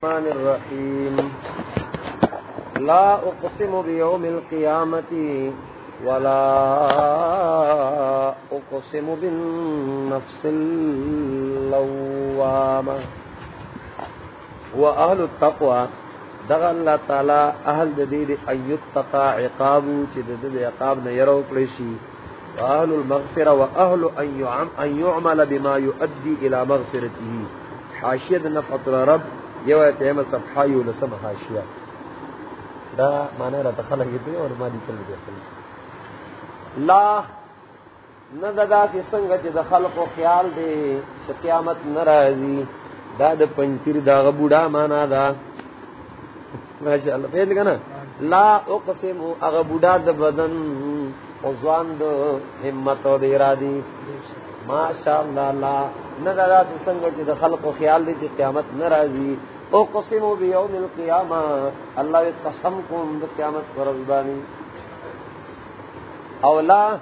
الرحمن الرحيم. لا أقسم بيوم القيامة ولا أقسم بالنفس اللوامة. وأهل التقوى. دغ الله تعالى أهل جديد أن يتقى عقابه جدد عقاب نيرو قريشي وأهل المغفرة وأهل أن يعمل بما يؤدي إلى مغفرته. حاشية نفعة الرب یو ایتیم صفحہ یو لسم حاشیہ دا معنی را تخلق یہ اور ما دی کل دی لا نددا سی سنگ چ دخل کو خیال دے چ قیامت ناراضی دا د پنځیر دا غبوډا معنا دا ماشاء الله پیل کنا لا اقسم اغبوډا د بدن او ځوان د همت او د ارادي ماشاء الله لا نظر سنگ چی دا خلق و خیال دی چی قیامت نرازی او قسمو بی یوم القیامة اللہ وی قسم کن دا قیامت پر فرزبانی او لا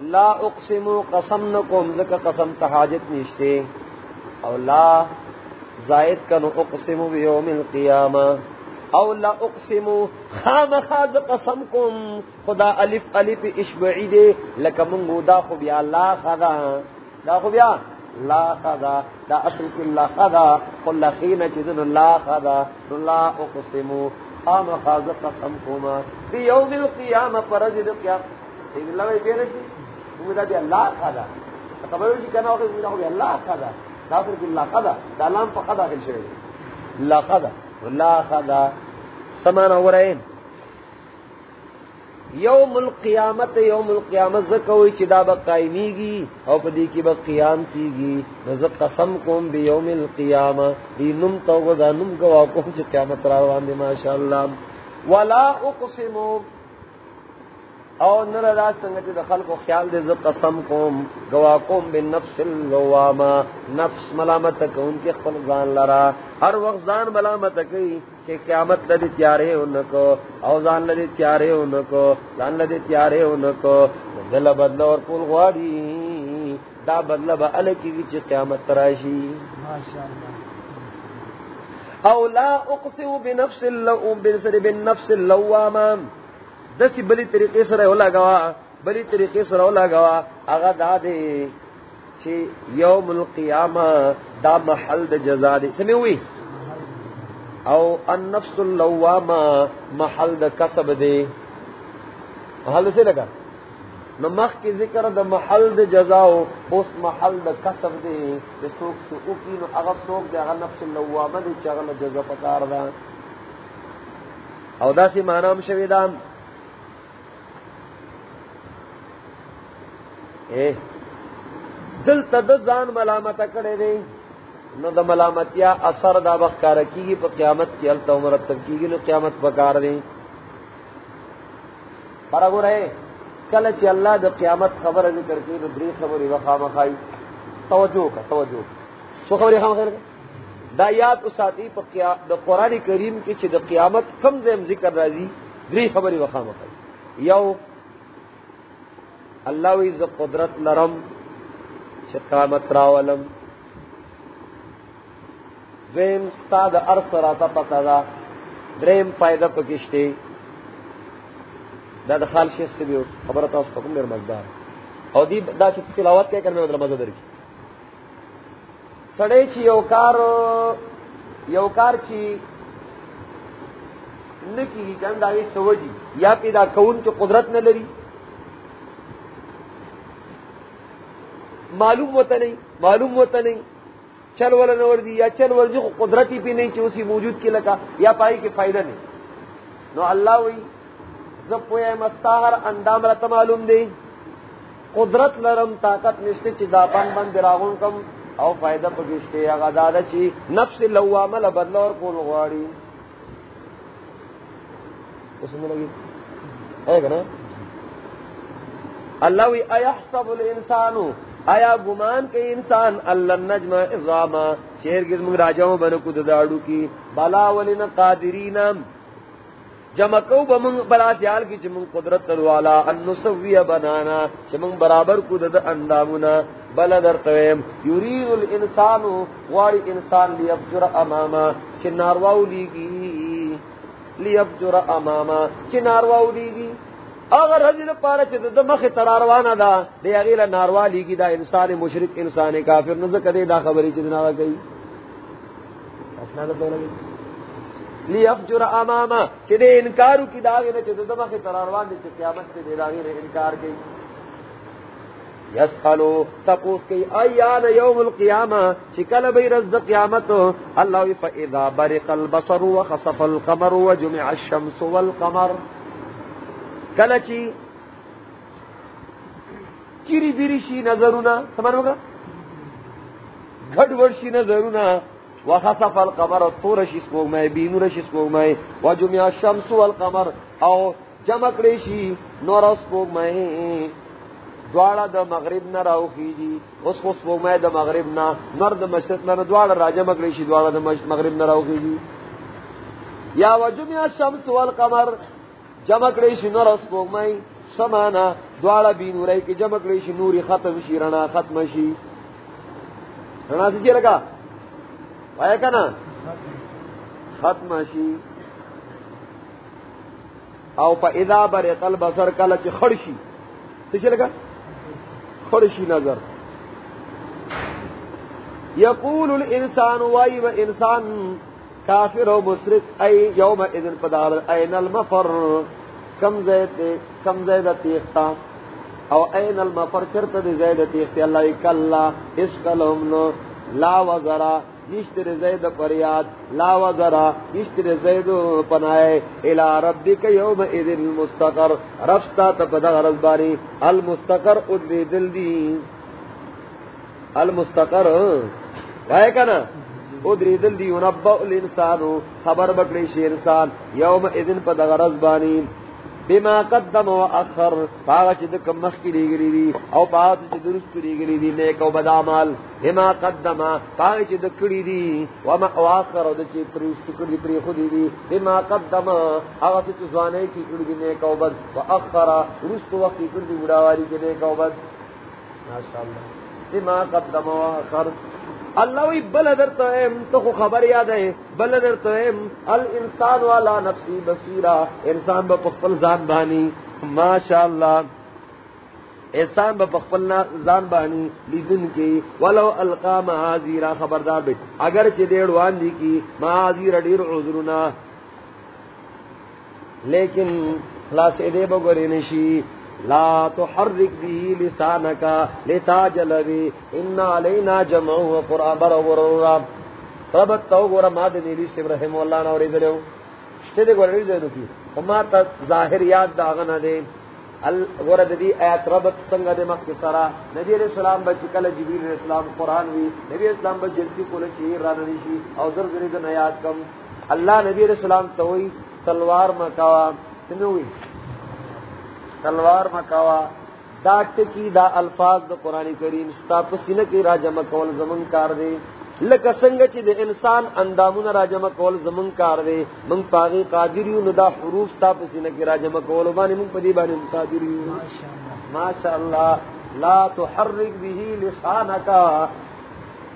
لا اقسمو قسم نکم ذکا قسم تحاجت نشتے او لا، زائد کنو اقسمو بی یوم القیامة او لا اقسمو خام خاز قسم کم، خدا الف الف اشبعی دے لکا منگو دا خوبیا، لا خدا، دا خوبیا۔ لا خدا دا اصل کی لا خدا قل لخین چیزن لا خدا لا اقسمو خام خاز قسم کما دی یوم القیام پر جد قیام ایک اللہ وی بینشی امیدہ بیا لا خدا قبل جی کنا وقت امیدہ بیا لا خدا دا اصل کی لا خدا دا لام پا خدا خل شوئے لا خدا لا خدا سمانا ہو یوم القیامت یوم القیامت زکوی چی دا با قائمی گی او پا دی کی با قیام کی گی نزد قسم کم بی یوم القیامت دی نم تو دا نم گوا کم چی قیامت راوان دی، ماشاءاللہ. ولا اقسمو، او نر دا سنگا چی دا خلق و خیال دی زد قسم کم گوا کم بی نفس اللواما نفس ملامت کن کی خفل زان لرا. ہر وقت زان ملامت کئی کہ قیامت لدی تیارے ان کو اوزان لدی تیارے ان کو لان لدی تیارے ان کو دل بدل اور پول غواری دا بدل با الکی کی چی قیامت تراشی او لا اقسم بنفس اللو بنسر بنفس اللواما دسی بلی طریقے سر اولا گوا بلی طریقے سر اولا گوا اغا دا دے چی یوم القیامہ دا محل دا جزا دے۔ سمی ہوئی؟ او النفس اللوامہ محل دا کسب دے۔ محل سے لگا؟ نمخ کی ذکر دا محل دا جزاو اس محل دا کسب دے۔ دا سوک سے اوکی نو اغا سوک دے، اغا نفس اللوامہ دے چاگل جزا پکار دا۔ او دا سی معنام شویدان اے دل تدزان ملامت کڑے دے۔ نو د ملامتیا اثر دا بخکار کیږي په قیامت کې ال تو مرتب کیږي نو قیامت پکار دی پر وګوره کله چې الله د قیامت خبر ذکر کوي نو درې خبرې وخا مخای توجه کا توجه سو خبرې خام خیر دا یاد او ساتي په د قران کریم کې چې د قیامت کم زم ذکر راځي درې خبرې وخا مخای یو الله وی ز قدرت لرم چې قیامت راولم۔ دویم ستا دا ارس راتا پتا دا دریم پایدا پکشتے دا دا خال شیخ سے بیو خبرتا اس تکم میر مزدار. او دی دا چی تلاوت کیا کرنے ودر مزدر کی سڑے چی یوکار یوکار چی نکی گی کن دا سوجی یا پیدا کون چی قدرت نہ لری معلوم ہوتا نہیں معلوم ہوتا نہیں چل والا نور دی، یا چل ورزی کو قدرتی بھی نہیں چاہیے اسی موجود کی لگا، یا پائی کے فائدہ نہیں۔ نو اللہ ہوئی زب مستاہر اندام رت معلوم دے قدرت لرم طاقت نشتے چی دا بند بند کم، او فائدہ پگشتے، اگا دادا چی نفس لوامل بدلا اور کول غواری۔ اس میں لگی؟ ہے کہ نا؟ اللہ ہوئی ایحسب الانسانو آیا گمان کے انسان اللہ نجم اضاما شہر گز منگ راجاؤں بنو کد کی؟ بلا ولن قادرین. جمع کو بمنگ بلا سیال کی چمنگ قدرت تلوالا ان نسوی بنانا چمنگ برابر کد دا اندامنا بل درتویم یرید الانسان واری انسان لیفجر اماما. چی نارواو لیگی، لیفجر اماما. چی نارواو لیگی؟ اگر حضر پارا چی دا مخ تراروانا دا دی اغیل ناروا لیگی دا انسان مشرک، انسان کافر نزک دے دا خبری چی دناغا گئی اشنا دا دولا گئی. لیفجر اماما چی دے انکارو کی دا اغیل چی دا مخ تراروان دی چی قیامت دے دا اغیل انکار گئی یسالو، تپوس کی ایان یوم القیامہ شکل بی رز قیامت اللہ فاذا برق البصر وخسف القمر وجمع الشمس والقمر کلچی چیری بیری شی نظرنا سمانو گا گھڑ ورشی نظرنا وخسف القمر طور شی سموگ میں بینور شی سموگ وجمع الشمس والقمر، او جمع کریشی نورا سموگ میں دواړه د مغرب نه راوخیږي. اوس خو سپوږمۍ د مغرب نه، نور د مشرق نه دواړه راجه مګړي شي، دواړه د مغرب نه راوخیږي. یا وجمع الشمس والقمر جمع کړي شي نور سپوږمۍ سمانا، دواړه بینورای کې جمع کړي شي نوري ختم شي، رڼا ختم شي. رڼا څه لگا وای کنه ختم شي. او په اذا برق البصر کله چې خړشي څه لگا خرشی نظر. یقول الانسان وائی و انسان، کافر و مسرق ای یوم اذن پدار این المفر. کم زید کم زید تیختا او این المفر چرت دی زید تیختی اللہ کلا اس کلهم نو، لا وزرا نشتر زید پریاد لا وزرا نشتر زید پنائے الى ربک یوم اذن المستقر رفتا تپدغ رزبانی المستقر ادری دل دی. المستقر وائے کنا؟ ادری دل دی. انبا الانسانو، خبر بکلی انسان. یوم اذن پدغ رزبانی بما قدم و اخر پاگا چی دکم مخ کی لیگلی دی، او پاگا چی درست لیگلی دی، نیک و بدامال بما قدم پاگا چی دکڑی دی و ما اخر و دچی پریست کردی پری خودی دی. بما قدم آگا چی زوانے کی کردی نیک و بد. و اخر رست وقتی کردی بڑاواری کی نیک و بد. ماشاءاللہ. بما قدم و اخر اللہ وی بل در تو ایم، تو خو خبر یاد ہے، بل در تو ایم، الانسان والا نفسی بصیرا انسان با پخپل زان بانی. ماشاء اللہ انسان با پخپل زان بانی لیدن کی. ولو القا معاذیرا خبردار بیٹ اگر چی دیڑ وان دی کی، معاذیر دیر عذرنا لیکن خلاص دے بگوری نشی لا تحرك به لسانك لتاجل به ان علينا جمعه برور رب تو گور ما دے نیلی سے رحم اللہ نہ اور شتے دے دے تا ظاہر یاد دا غنا دے. دی ایت رب سنگ دے مکھ سرا نبی علیہ السلام بچ کل جبریل علیہ السلام قران وی. نبی علیہ السلام بچ جلتی کول چی ران او در دے یاد کم. اللہ نبی علیہ السلام توئی تلوار مکوا تنوئی تلوار مکاوا، دا ٹکی، دا الفاظ دا قرآن کریم ستا پسینہ کی راجہ مکول زمن کار دے۔ لکا سنگ چی دے انسان اندامون راجہ مکول زمن کار دے۔ منگ پاغی قادریو ندا حروف ستا پسینہ کی راجہ مکول بانی منگ پدی بانی قادریو۔ ماشاءاللہ، لا تحرک بھی لسانکا۔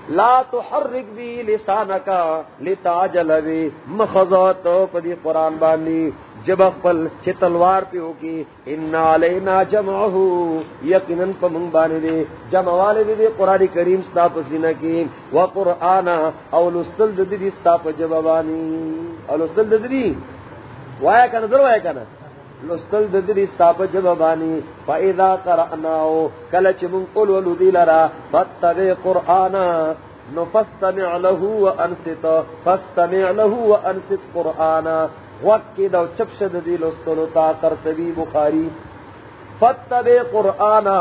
لا تحرک بھی لسانکا، لتاجل بھی مخضوت پدی قرآن بانی۔ جب اقبل چھ تلوار پہ ہوگی ان علینا جمعہو یقیناً پا منگ دے، جمع والے دے قرآن کریم ستا پا سینہ کی، و قرآن او لستل دے دی ستا پا جبابانی او لستل دے دی؟ وایا کنا در وایا کنا۔ لستل دے دی ستا پا جبابانی فا اذا قرآناو کلچ من قلولو دی لرا فتبع قرآن نفستمع له وانست فاستمع له وانست قرآنا وقت کی دو چپ شد دی لستلو تا ترتبی، بخاری. فتبی قرآنا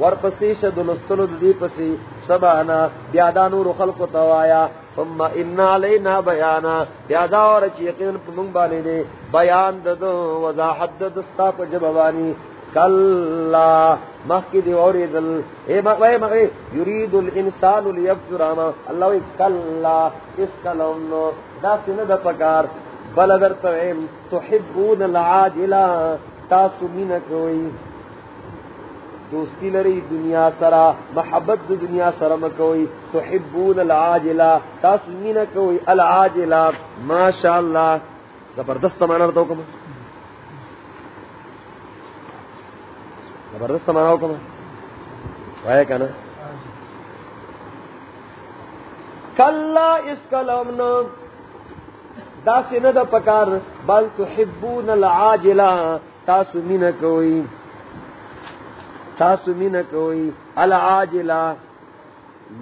ورپسی شد لستلو دی پسی سبانا بیادا نور خلق توایا ثم ان علینا بیانا. بیادا اور چیقین پمنگ بانے دے بیان ددو وضاحت دستا پا جبوانی کلا مخی دی اوری دل اے مغوی مغوی یرید الانسان لیفجرانا اللہ وی کلا، اس کلونو دا سند پکار. بل اگر تحبون العاجلہ تاسو مین کوئی، دوستی لری دنیا سرا، محبت دو دنیا سرا مکوئی، تحبون العاجلہ تاسو مینا کوئی العاجلہ ماشاءاللہ، زبردست مانا بتاو کما زبردست مانا ہو کما وائے کنا کلا اس کلام دا سینہ دا پکار بل تحبون العاجلہ تاسو مینا کوئی تاسو مینا کوئی العاجلہ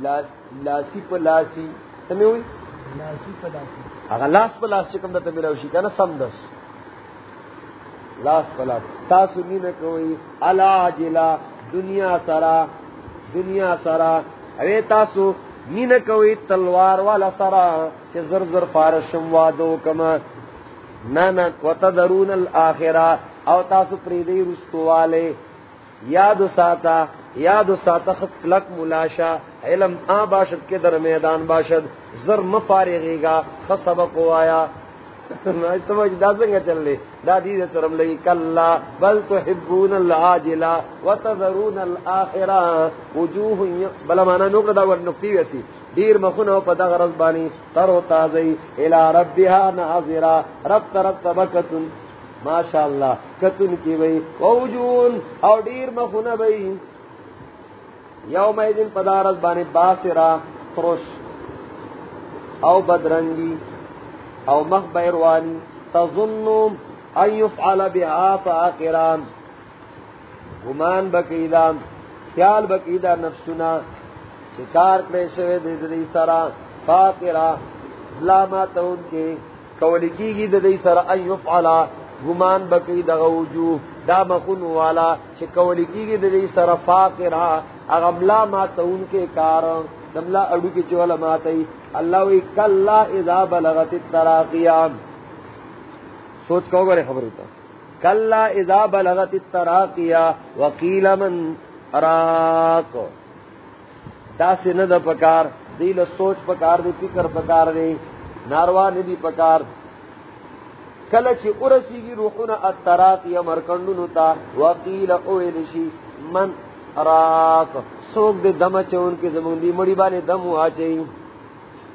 لاسی پا لاسی. سمی ہوئی لاسی پا لاسی. اگر لاس پا لاس چکم دا تمیلو شی کنا سمدس لاس پا لاس. تاسو مینا کوئی العاجلہ دنیا سرا دنیا سرا اوے تاسو مین کوئی تلوار والا سرا چه زر زر فارشم وادو کما نه نانا وتدرون الاخرہ او تاسو پریدی رستو والے. یاد ساتا یاد ساتا خط لک ملاشا. علم آ باشد کے در میدان باشد. زر مفارغی گا خسبق آیا. چل لے دادی سرم لگی، کلا، بل تحبون العاجلہ وتذرون الاخرہ وجوہ بلا مانا نوکر دا نکتی ویسی دیر مخنو پا دا غرز بانی ترو تازی، الى ربها ناظرہ۔ رب ترب تبکتن ماشاءاللہ، کتن کی بئی ووجون او دیر مخنو بئی یوم ایدن پا دا غرز بانی، باسرہ ترش او بدرنگی۔ او مخ بیروانی تظنم ان یفعل بها فاقران گمان بکیدان خیال بکیدہ نفسنا شکار کرے شوے دی سرا فاقرا لامات ان کے کولی کی گی دی سرا ان یفعل گمان بکی دا غوجو دا مخون والا چھ کولی کی گی دی سرا فاقرا اغم لامات ان کے کارن دملا اڑو کی چولا ماتی اللہ وی کلا اذا بلغت التراقیان سوچ کو گرے خبر ہوتا. کلا اذا بلغت التراقیا وقیل من اراک دا سے ند پکار دیل سوچ پکار، دی فکر پکار دی، ناروا ندی پکار. کلچ ارسی کی روحنا التراقیا مرکنڈنو تا، وقیل اویلشی من اراک سوک دے دم چون کے زمون دی مڑی بانے دم آ چاہی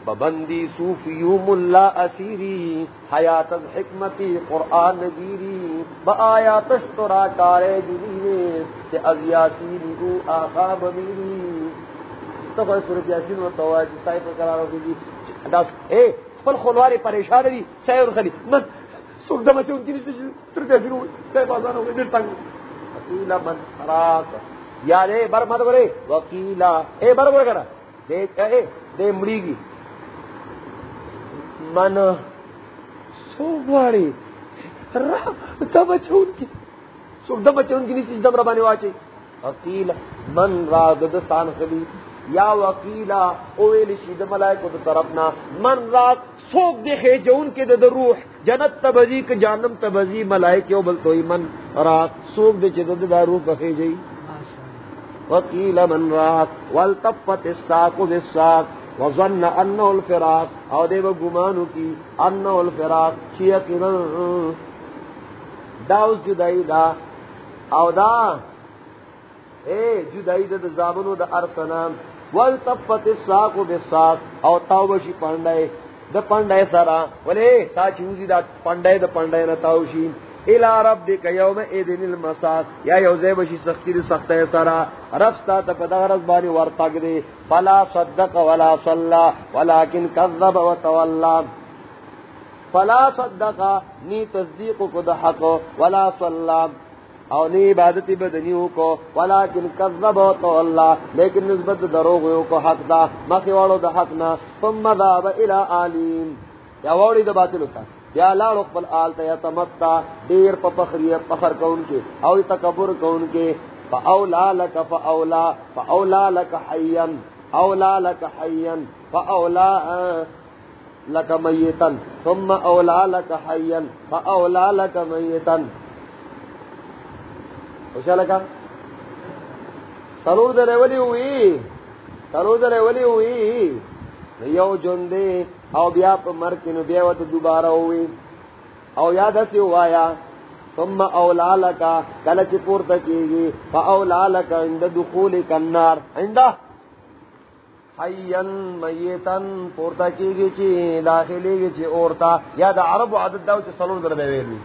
ببندی صوفیوم اللہ اسیری، حیات از حکمتی قرآن نگیری با آیات اشترا کارے جنینے چے از یاسینی او آخا بمیری تو کوئی سورت یاسین و توائی جی سائی پر قرار ہوگی جی داس، اے، سپل خلواری پریشان دی سائی اور خلی من سوک دم چون کی نیسی جی، سورت یاسین ہوئی سائی بازان ہوگی دل تنگ۔ وکیلا من حراک یا دے بر مت کرے وکیلا اے بر بر کرا دیکھ، اے، دے مڑی گی من سو بڑی دم چون کی. سو دم چون کی نیسی دم ربانی واچے وکیلا من را دستان خلی. یا دو طرفنا من رات سوک دیکھے جو ان کے دے روح. جنت تبزی کے جانم تبزی بلتوئی. من رات سوک دے چے دے روح جئی. من راك والتفت الساق بالساق. وظن انه الفراق. او دے گمانو کی انه الفراق. چی چیقنا داو جدائی دا. او دا. اے جدائی دا زامنو دا ارسنام والتفت الساق بالساق. او تاوشی پاندائے دا پاندائے سارا. ولے تا چوزی دا پاندائے دا پاندائے نا تاوشی. الى ربك يوم اذن المساق. یا یوزے بشی سختی دی، سخت ہے سارا رب ستا تا پتا غرض بانی ورطاق دی. فلا صدق ولا صلى ولكن كذب وتولى فلا صدق، نی تصدیق کو دا حق ولا صلى او نی عبادتی بدنیو کو ولیکن کذب و تولا لیکن نسبت دروغیو کو حق دا. مخی والو دا حق نا ثم ذاب الى آلیم. یا ووڑی دا باطل ہوتا یا لاڑ خپل آل ته تمتا، ډیر په فخری فخر کون کې او تکبر کون کې فاولا لك فاولا فاولا لك حيا اولا لك حيا فاولا لك ميتا ثم اولا لك حيا فاولا لك ميتا وشالك سرور دره ولي وي سرور دره ولي وي یو جون دی او بیا په مرګ نو بیا وته دوباره وي او یاد اسی وایا، ثم اولا لکا کلچ پورتا کیگی فا اولا لکا عند دخول کنار عند؟ حیان میتن پورتا کیگی چی داخلی گی چی اورتا. یا دا عرب و عدد داو چی صلون در بیویلی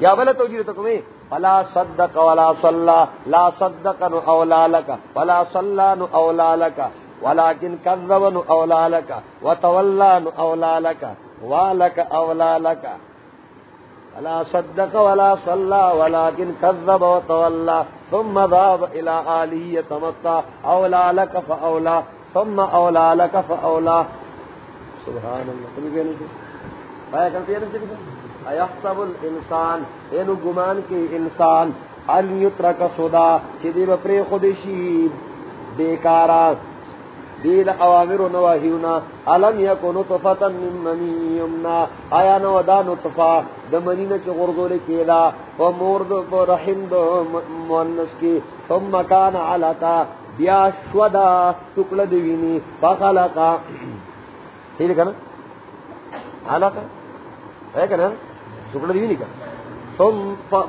یا بلا توجیر تکمی فلا صدق ولا صلى لا صدق نو اولا لك ولا صلى نو اولا لك ولكن كذب نو اولا لك وتولى نو اولا لك ولك اولا لك ولا صدق ولا صلى ولكن كذب وتولى ثم ذهب الى اله يتمطى اولا لك فاولا ثم اولا لك فاولا سبحان الله تم کہنے سے آیا کرتے ہیں ایحسب الانسان؟ اینو گمان کی انسان، ان یترک صدا چدی بپری خودشی بیکارا دید اوامر و نواہیونا. علم یکو نطفتا من منی یمنا. آیا نو دا نطفا دا منین چی غرزو لکیلا و مورد و رحم دا مونس کی. ثم کان علاقا بیا شودا تکل دوینی. فخلقا. صحیح لکھا نا؟ علاقا ہے کنا ٹکڑا دی نہیں کر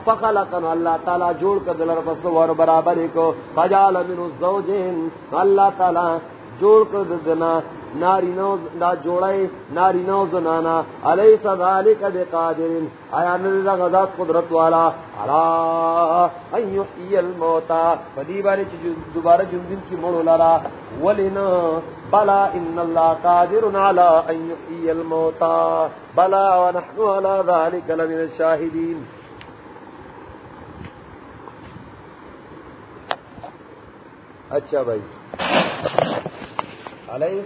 فخلقن اللہ تعالی جوڑ کر دلر پس ور برابر کو فجال من الزوجین اللہ تعالی جوڑ کر دنا ناری نو دا جوڑے ناری نو زنانا علیس ذالک بقادر، آیا نرزا غذات قدرت والا، علا ان یحیی الموتا فدی بارے چی دوبارہ جنزن کی مڑو لرا ولنا بلا ان اللہ قادر علا ان یحیی الموتا بلا ونحن علا ذالک لمن الشاہدین۔ اچھا بھائی۔ علیہ